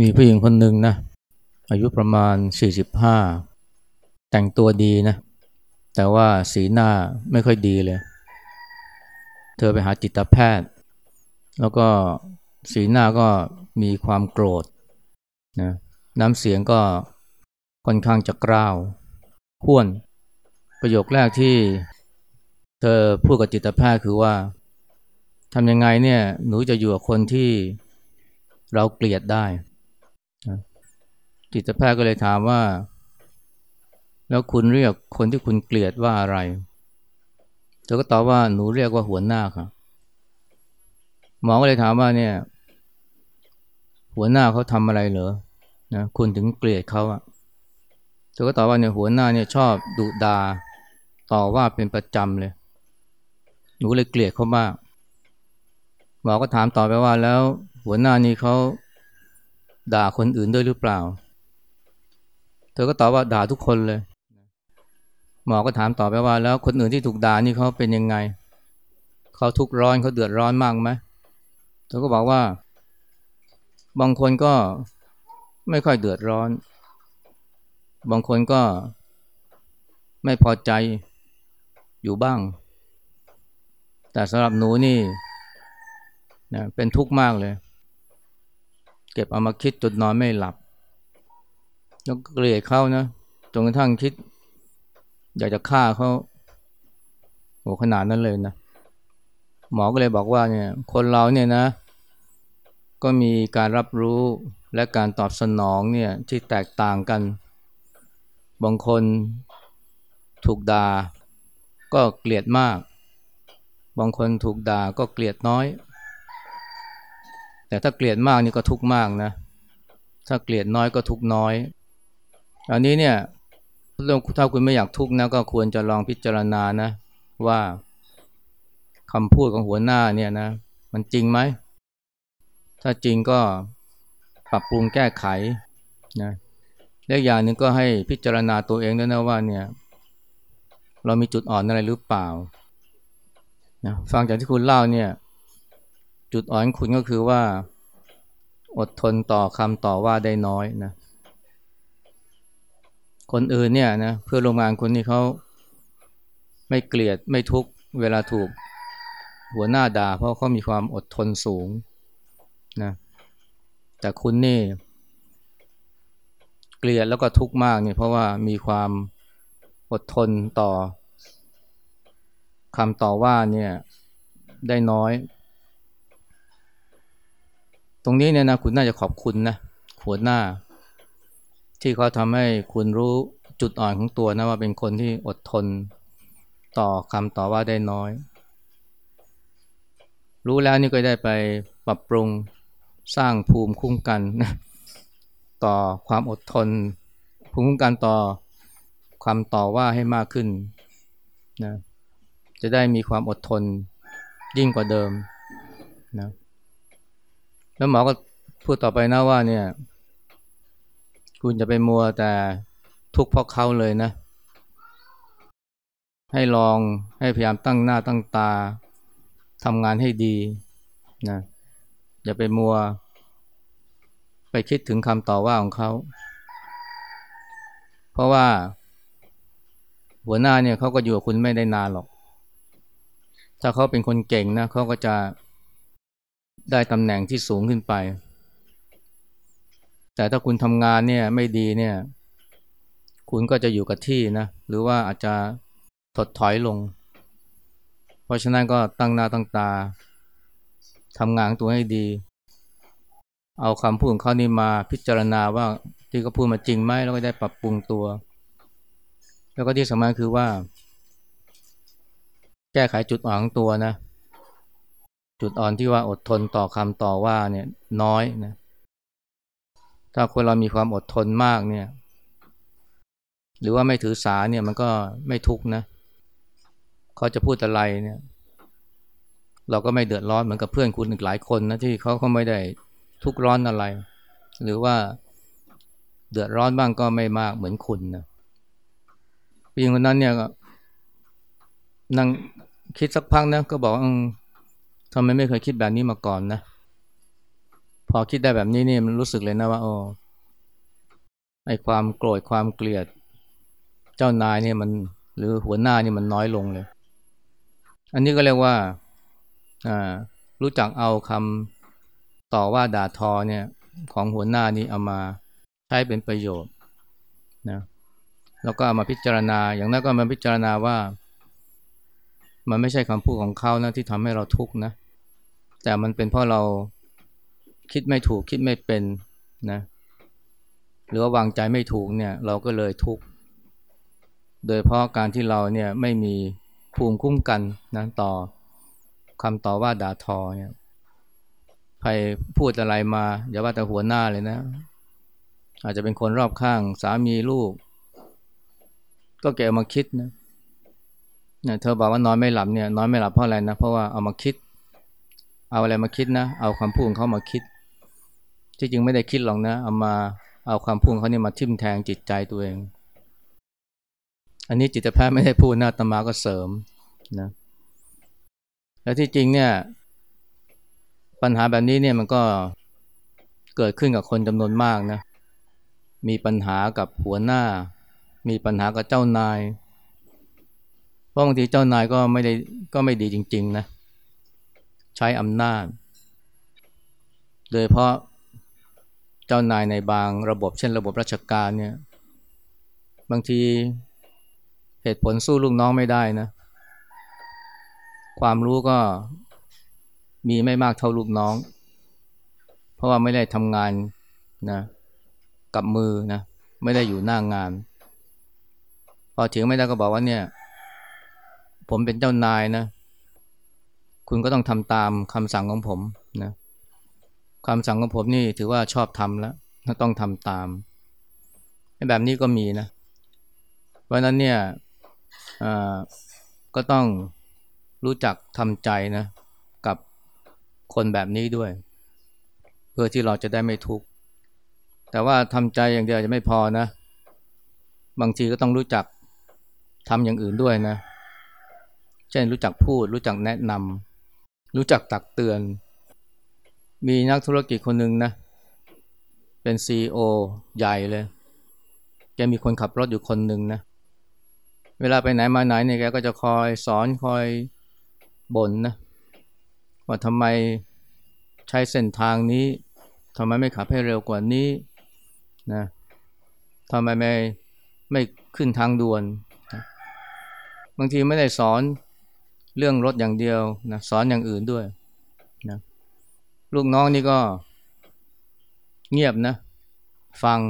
มีผู้หญิงคนหนึ่งนะอายุประมาณ 45 แต่งตัวดีนะแต่ว่าสีหน้าไม่ค่อยดีเลย เธอไปหาจิตแพทย์ แล้วก็สีหน้าก็มีความโกรธนะน้ำเสียงก็ค่อนข้างจะกร้าวห้วน ประโยคแรกที่ เธอพูดกับจิตแพทย์คือว่าทำยังไงเนี่ยหนูจะอยู่กับคนที่เราเกลียดได้ จิตแพทย์ก็เลยถามว่า แล้วคุณเรียกคนที่คุณเกลียดว่าอะไรเธอก็ตอบว่าหนูเรียกว่าหัวหน้าครับหมอก็เลยถามว่าเนี่ย หัวหน้าเขาทำอะไรเหรอนะคุณถึงเกลียดเขาอะเธอก็ตอบว่าเนี่ยหัวหน้าเนี่ยชอบดุดาต่อว่าเป็นประจำเลย หนูเลยเกลียดเขามากหมอก็ถามต่อไปว่าแล้วหัวหน้านี้เขา ด่าคนอื่นด้วยหรือเปล่า เธอก็ตอบว่าด่าทุกคนเลย หมอก็ถามต่อไปว่า แล้วคนอื่นที่ถูกด่านี่เขาเป็นยังไง เขาทุกข์ร้อนเขาเดือดร้อนมากไหมเธอก็บอกว่า บางคนก็ไม่ค่อยเดือดร้อน บางคนก็ไม่พอใจอยู่บ้าง แต่สำหรับหนูนี่นะเป็นทุกข์มากเลย เก็บเอามาคิดจนนอนไม่หลับแล้วเกลียดเขานะจนกระทั่งคิด อยากจะฆ่าเขาโหขนาดนั้นเลยนะหมอก็เลยบอกว่าเนี่ย คนเราเนี่ยนะ ก็มีการรับรู้และการตอบสนองเนี่ยที่แตกต่างกัน บางคนถูกด่าก็เกลียดมาก บางคนถูกด่าก็เกลียดน้อย แต่ถ้าเกลียดมากนี่ก็ทุกมากนะ ถ้าเกลียดน้อยก็ทุกน้อย อันนี้เนี่ยถ้าคุณไม่อยากทุกข์นะก็ควรจะลองพิจารณานะ ว่าคำพูดของหัวหน้าเนี่ยนะ มันจริงไหม ถ้าจริงก็ปรับปรุงแก้ไขนะเล็กอย่างหนึ่งก็ให้พิจารณาตัวเองด้วยนะว่าเนี่ย เรามีจุดอ่อนอะไรหรือเปล่านะฟังจากที่คุณเล่าเนี่ย จุดอ่อนคุณก็คือว่า อดทนต่อคำต่อว่าได้น้อยนะ คนอื่นเนี่ยนะเพื่อโรงงานคนนี้เขาไม่เกลียดไม่ทุกเวลาถูกหัวหน้าด่า เพราะเขามีความอดทนสูงนะแต่คุณนี่ เกลียดแล้วก็ทุกข์มากเนี่ยเพราะว่ามีความอดทนต่อคำต่อว่าเนี่ยได้น้อย ตรงนี้เนี่ยนะคุณน่าจะขอบคุณนะหัวหน้า ที่เขาทำให้คุณรู้จุดอ่อนของตัวนะว่าเป็นคนที่อดทนต่อคำต่อว่าได้น้อย รู้แล้วนี่ก็ได้ไปปรับปรุงสร้างภูมิคุ้มกันนะต่อความอดทน ภูมิคุ้มกันต่อความต่อว่าให้มากขึ้นนะจะได้มีความอดทนยิ่งกว่าเดิมนะ แล้วหมอก็พูดต่อไปนะว่าเนี่ย คุณจะไปมัวแต่ทุกข์เพราะเขาเลยนะ ให้ลองให้พยายามตั้งหน้าตั้งตาทำงานให้ดีนะอย่าไปมัว ไปคิดถึงคำต่อว่าของเขา เพราะว่า หัวหน้าเนี่ยเขาก็อยู่กับคุณไม่ได้นานหรอก ถ้าเขาเป็นคนเก่งนะเขาก็จะ ได้ตำแหน่งที่สูงขึ้นไป แต่ถ้าคุณทำงานเนี่ยไม่ดีเนี่ย คุณก็จะอยู่กับที่นะ หรือว่าอาจจะถดถอยลง เพราะฉะนั้นก็ตั้งหน้าตั้งตาทำงานตัวให้ดี เอาคำพูดของเขานี่มาพิจารณาว่าที่เขาพูดมาจริงไหมแล้วก็ได้ปรับปรุงตัว แล้วก็ที่สำคัญคือว่า แก้ไขจุดอ่อนของตัวนะ จุดอ่อนที่ว่าอดทนต่อคำต่อว่าเนี่ยน้อยนะถ้าคนเรามีความอดทนมากเนี่ย หรือว่าไม่ถือสาเนี่ยมันก็ไม่ทุกนะเขาจะพูดอะไรเนี่ย เราก็ไม่เดือดร้อนเหมือนกับเพื่อนคุณอีกหลายคนนะที่เขาเขาไม่ได้ทุกร้อนอะไร หรือว่าเดือดร้อนบ้างก็ไม่มากเหมือนคุณนะผู้หญิงคนนั้นเนี่ยก็นั่งคิดสักพักนะก็บอก ทำไมไม่เคยคิดแบบนี้มาก่อนนะ พอคิดได้แบบนี้นี่มันรู้สึกเลยนะว่าโอ้ไอความโกรธความเกลียด เจ้านายเนี่ยมัน หรือหัวหน้านี่มันน้อยลงเลย อันนี้ก็เรียกว่าอ่ารู้จักเอาคำต่อว่าด่าทอเนี่ย ของหัวหน้านี่เอามาใช้เป็นประโยชน์นะแล้วก็เอามาพิจารณา อย่างนั้นก็มาพิจารณาว่า มันไม่ใช่คำพูดของเขานะที่ทำให้เราทุกข์นะ แต่มันเป็นเพราะเราคิดไม่ถูกคิดไม่เป็นนะหรือว่าวางใจไม่ถูกเนี่ยเราก็เลยทุกข์โดยเพราะการที่เราเนี่ยไม่มีภูมิคุ้มกันนะต่อคำต่อว่าด่าทอเนี่ยใครพูดอะไรมาอย่าว่าแต่หัวหน้าเลยนะ อาจจะเป็นคนรอบข้างสามีลูก ก็เก็บมาคิดนะเธอบอกว่านอนไม่หลับเนี่ยนอนไม่หลับเพราะอะไรนะเพราะว่าเอามาคิด เอาอะไรมาคิดนะ เอาคำพูดของเขามาคิด ที่จริงไม่ได้คิดหรอกนะ เอามาเอาความพูดเขาเนี่ยมาทิ่มแทงจิตใจตัวเอง อันนี้จิตแพทย์ไม่ได้พูดนะตมาก็เสริมนะ แล้วที่จริงเนี่ย ปัญหาแบบนี้เนี่ยมันก็เกิดขึ้นกับคนจำนวนมากนะ มีปัญหากับหัวหน้า มีปัญหากับเจ้านาย เพราะบางทีเจ้านายก็ไม่ได้ก็ไม่ดีจริง ๆ นะ ใช้อำนาจ โดยเพราะเจ้านายในบางระบบเช่นระบบราชการเนี่ยบางทีเหตุผลสู้ลูกน้องไม่ได้นะ ความรู้ก็มีไม่มากเท่าลูกน้อง เพราะว่าไม่ได้ทำงานนะกับมือนะไม่ได้อยู่หน้างาน พอถึงไม่ได้ก็บอกว่าเนี่ย ผมเป็นเจ้านายนะ คุณก็ต้องทำตามคำสั่งของผมนะคำสั่งของผมนี่ถือว่าชอบทำแล้วต้องทำตาม แบบนี้ก็มีนะเพราะนั้นเนี่ยก็ต้องรู้จักทำใจนะกับคนแบบนี้ด้วย เพื่อที่เราจะได้ไม่ทุกข์แต่ว่าทำใจอย่างเดียวจะไม่พอนะ บางทีก็ต้องรู้จักทำอย่างอื่นด้วยนะ เช่นรู้จักพูดรู้จักแนะนำ รู้จักตักเตือน มีนักธุรกิจคนหนึ่งนะ เป็นซีอใหญ่เลย แกมีคนขับรถอยู่คนหนึ่งนะ เวลาไปไหนมาไหนเนี่ยแกก็จะคอยสอนคอยบ่นนะ ว่าทำไมใช้เส้นทางนี้ทำไมไม่ขับให้เร็วกว่านี้นะทำไมไม่ไม่ขึ้นทางด่วน บางทีไม่ได้สอน เรื่องรถอย่างเดียวนะสอนอย่างอื่นด้วยนะลูกน้องนี่ก็เงียบนะ ฟัง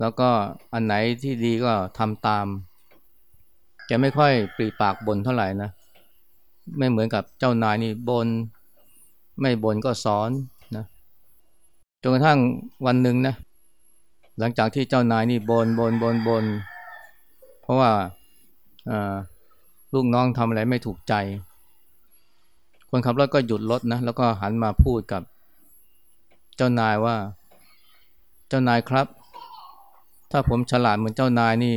แล้วก็อันไหนที่ดีก็ทำตามจะไม่ค่อยปรีปากบนเท่าไหร่นะ ไม่เหมือนกับเจ้านายนี่บนไม่บนก็สอนนะจนกระทั่งวันหนึ่งนะ หลังจากที่เจ้านายนี่บนบนบนบนเพราะว่า ลูกน้องทำอะไรไม่ถูกใจ คนขับรถก็หยุดรถนะ แล้วก็หันมาพูดกับเจ้านายว่า เจ้านายครับ ถ้าผมฉลาดเหมือนเจ้านายนี่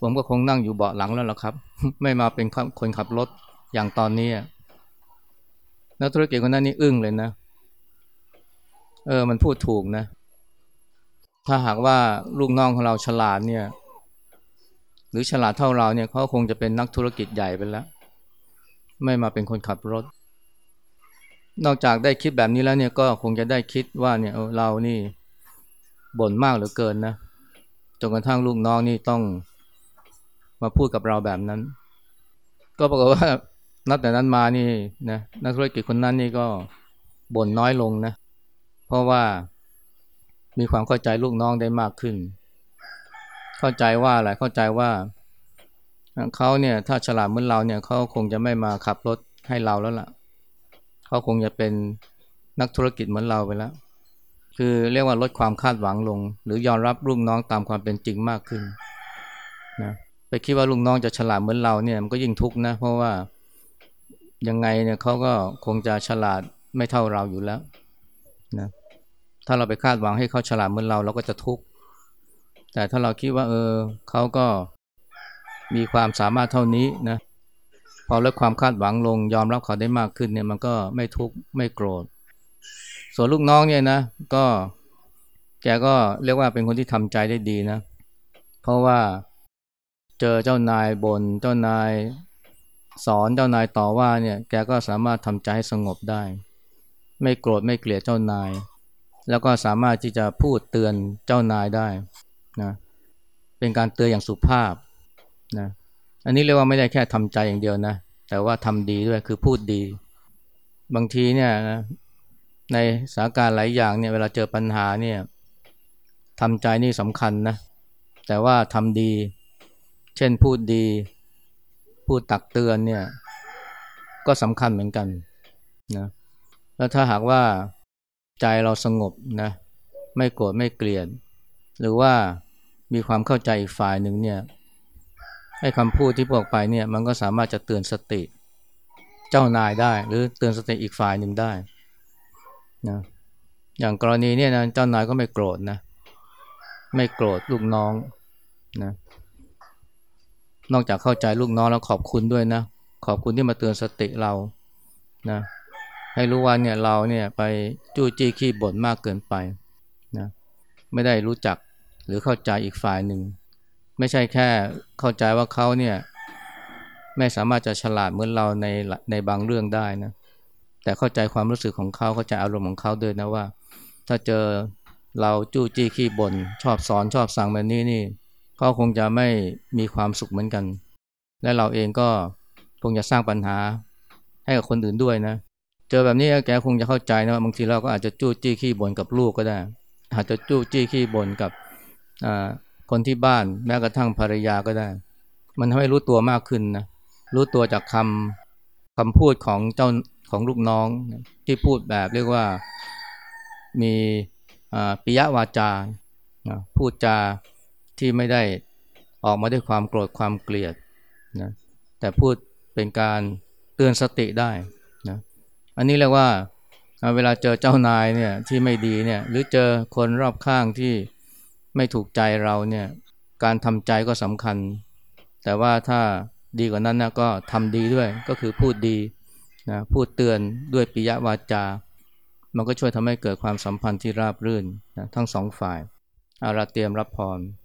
ผมก็คงนั่งอยู่เบาะหลังแล้วล่ะครับ ไม่มาเป็นคนขับรถอย่างตอนนี้นักธุรกิจคนนั้นนี่อึ้งเลยนะ เออ มันพูดถูกนะ ถ้าหากว่าลูกน้องของเราฉลาดเนี่ย หรือฉลาดเท่าเราเนี่ยเขาคงจะเป็นนักธุรกิจใหญ่ไปแล้ว ไม่มาเป็นคนขับรถ นอกจากได้คิดแบบนี้แล้วเนี่ยก็คงจะได้คิดว่าเนี่ยเรานี่บ่นมากเหลือเกินนะจนกระทั่งลูกน้องนี่ต้องมาพูดกับเราแบบนั้น ก็ปรากฏว่านับแต่นั้นมานี่นะนักธุรกิจคนนั้นนี่ก็บ่นน้อยลงนะ เพราะว่ามีความเข้าใจลูกน้องได้มากขึ้น เข้าใจว่าอะไรเข้าใจว่าเขาเนี่ยถ้าฉลาดเหมือนเราเนี่ยเขาคงจะไม่มาขับรถให้เราแล้วล่ะเขาคงจะเป็นนักธุรกิจเหมือนเราไปแล้ว คือเรียกว่าลดความคาดหวังลง หรือยอมรับลูกน้องตามความเป็นจริงมากขึ้นนะไปคิดว่าลูกน้องจะฉลาดเหมือนเราเนี่ยมันก็ยิ่งทุกข์นะ เพราะว่ายังไงเนี่ยเขาก็คงจะฉลาดไม่เท่าเราอยู่แล้วนะถ้าเราไปคาดหวังให้เขาฉลาดเหมือนเราเราก็จะทุกข์ แต่ถ้าเราคิดว่าเออเขาก็มีความสามารถเท่านี้นะพอลดความคาดหวังลงยอมรับเขาได้มากขึ้นเนี่ยมันก็ไม่ทุกข์ไม่โกรธ ส่วนลูกน้องเนี่ยนะ ก็แกก็เรียกว่าเป็นคนที่ทำใจได้ดีนะ เพราะว่าเจอเจ้านายบน่นเจ้านายสอนเจ้านายต่อว่าเนี่ย แกก็สามารถทำใจให้สงบได้ ไม่โกรธไม่เกลียดเจ้านาย แล้วก็สามารถที่จะพูดเตือนเจ้านายได้ นะเป็นการเตือนอย่างสุภาพนะอันนี้เรียกว่าไม่ได้แค่ทำใจอย่างเดียวนะแต่ว่าทำดีด้วยคือพูดดี บางทีเนี่ยนะในสถานการณ์หลายอย่างเนี่ยเวลาเจอปัญหาเนี่ยทำใจนี่สำคัญนะแต่ว่าทำดี เช่นพูดดี พูดตักเตือนเนี่ยก็สำคัญเหมือนกันนะแล้วถ้าหากว่าใจเราสงบนะไม่โกรธไม่เกลียด หรือว่ามีความเข้าใจอีกฝ่ายหนึ่งเนี่ยให้คำพูดที่พูดออกไปเนี่ยมันก็สามารถจะเตือนสติ เจ้านายได้ หรือเตือนสติอีกฝ่ายหนึ่งได้นะอย่างกรณีเนี่ยนะเจ้านายก็ไม่โกรธนะไม่โกรธลูกน้องนะนอกจากเข้าใจลูกน้องแล้วขอบคุณด้วยนะขอบคุณที่มาเตือนสติเรานะให้รู้ว่าเนี่ยเราเนี่ยไปจู้จี้ขี้บ่นมากเกินไปนะไม่ได้รู้จัก หรือเข้าใจอีกฝ่ายหนึ่ง ไม่ใช่แค่เข้าใจว่าเขาเนี่ยไม่สามารถจะฉลาดเหมือนเราในในบางเรื่องได้นะแต่เข้าใจความรู้สึกของเขาเข้าใจอารมณ์ของเขาด้วยนะว่า ถ้าเจอเราจู้จี้ขี้บน่นชอบสอนชอบสั่งแบบนี้นี่เขาคงจะไม่มีความสุขเหมือนกัน และเราเองก็คงจะสร้างปัญหาให้กับคนอื่นด้วยนะ เจอแบบนี้แกคงจะเข้าใจนะว่าบางทีเราก็อาจจะจู้จี้ขี้บ่นกับลูกก็ได้ อาจจะจู้จี้ขี้บ่นกับ คนที่บ้านแม้กระทั่งภรรยาก็ได้ มันทำให้รู้ตัวมากขึ้นนะรู้ตัวจากคำคำพูดของเจ้าของลูกน้องที่พูดแบบเรียกว่ามีปิยวาจาพูดจาที่ไม่ได้ออกมาด้วยความโกรธความเกลียดนะแต่พูดเป็นการเตือนสติได้นะอันนี้เรียกว่าเวลาเจอเจ้านายเนี่ยที่ไม่ดีเนี่ยหรือเจอคนรอบข้างที่ ไม่ถูกใจเราเนี่ยการทำใจก็สำคัญ แต่ว่าถ้าดีกว่านั้นนะก็ทำดีด้วยก็คือพูดดีนะพูดเตือนด้วยปิยวาจา มันก็ช่วยทำให้เกิดความสัมพันธ์ที่ราบรื่นนะทั้งสองฝ่ายอาราเตรียมรับพร